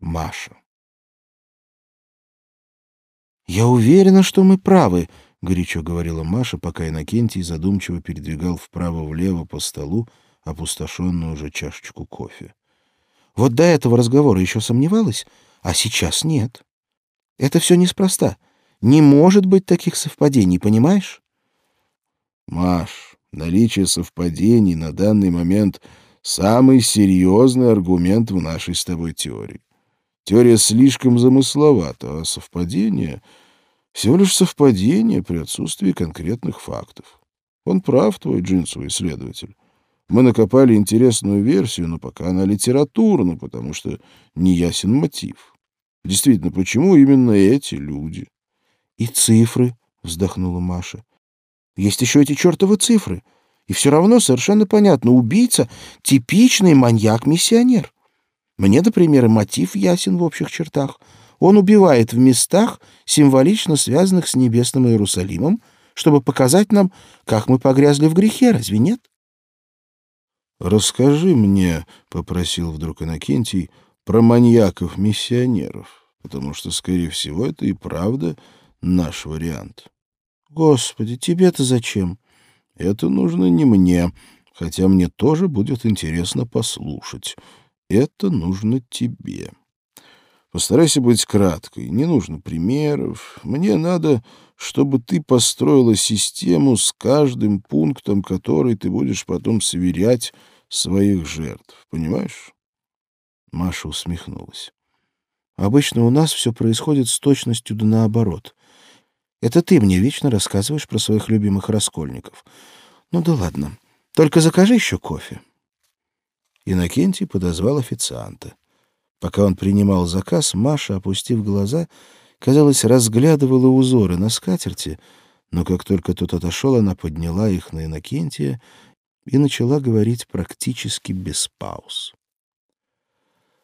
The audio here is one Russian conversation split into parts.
Маша. «Я уверена, что мы правы», — горячо говорила Маша, пока Иннокентий задумчиво передвигал вправо-влево по столу опустошенную уже чашечку кофе. «Вот до этого разговора еще сомневалась, а сейчас нет. Это все неспроста. Не может быть таких совпадений, понимаешь?» «Маш, наличие совпадений на данный момент — самый серьезный аргумент в нашей с тобой теории. Теория слишком замысловата, а совпадение — всего лишь совпадение при отсутствии конкретных фактов. Он прав, твой джинсовый исследователь. Мы накопали интересную версию, но пока она литературна, потому что не ясен мотив. Действительно, почему именно эти люди? — И цифры, — вздохнула Маша. — Есть еще эти чертовы цифры. И все равно совершенно понятно, убийца — типичный маньяк-миссионер. Мне, например, мотив ясен в общих чертах. Он убивает в местах, символично связанных с небесным Иерусалимом, чтобы показать нам, как мы погрязли в грехе, разве нет? «Расскажи мне», — попросил вдруг Иннокентий, — «про маньяков-миссионеров, потому что, скорее всего, это и правда наш вариант». «Господи, тебе-то зачем?» «Это нужно не мне, хотя мне тоже будет интересно послушать. Это нужно тебе. Постарайся быть краткой, не нужно примеров. Мне надо, чтобы ты построила систему с каждым пунктом, который ты будешь потом сверять своих жертв. Понимаешь? Маша усмехнулась. Обычно у нас все происходит с точностью да наоборот. Это ты мне вечно рассказываешь про своих любимых раскольников. Ну да ладно. Только закажи еще кофе. Иннокентий подозвал официанта. Пока он принимал заказ, Маша, опустив глаза, казалось, разглядывала узоры на скатерти, но как только тот отошел, она подняла их на Иннокентия и начала говорить практически без пауз.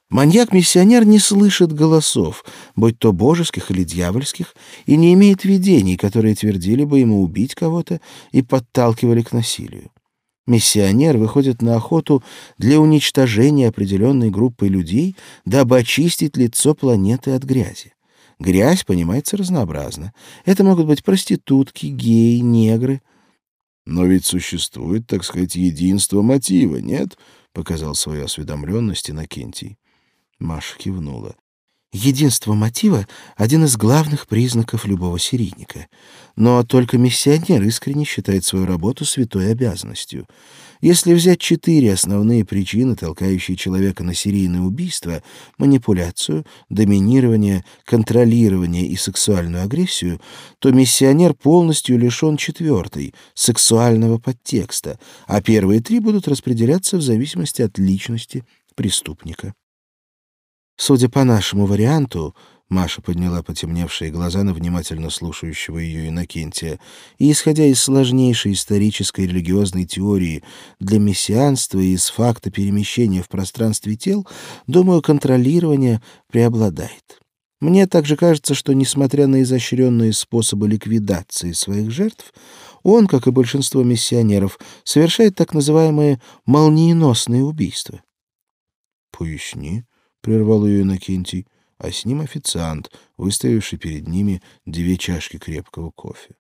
Маньяк-миссионер не слышит голосов, будь то божеских или дьявольских, и не имеет видений, которые твердили бы ему убить кого-то и подталкивали к насилию. Миссионер выходит на охоту для уничтожения определенной группы людей, дабы очистить лицо планеты от грязи. Грязь понимается разнообразно. Это могут быть проститутки, геи, негры. «Но ведь существует, так сказать, единство мотива, нет?» — показал свою осведомленность Иннокентий. Маша кивнула. Единство мотива — один из главных признаков любого серийника. Но только миссионер искренне считает свою работу святой обязанностью. Если взять четыре основные причины, толкающие человека на серийное убийство — манипуляцию, доминирование, контролирование и сексуальную агрессию, то миссионер полностью лишен четвертой — сексуального подтекста, а первые три будут распределяться в зависимости от личности преступника. Судя по нашему варианту, Маша подняла потемневшие глаза на внимательно слушающего ее Иннокентия, и, исходя из сложнейшей исторической и религиозной теории для мессианства и из факта перемещения в пространстве тел, думаю, контролирование преобладает. Мне также кажется, что, несмотря на изощренные способы ликвидации своих жертв, он, как и большинство миссионеров, совершает так называемые «молниеносные убийства». «Поясни», прервал ее Иннокентий, а с ним официант, выставивший перед ними две чашки крепкого кофе.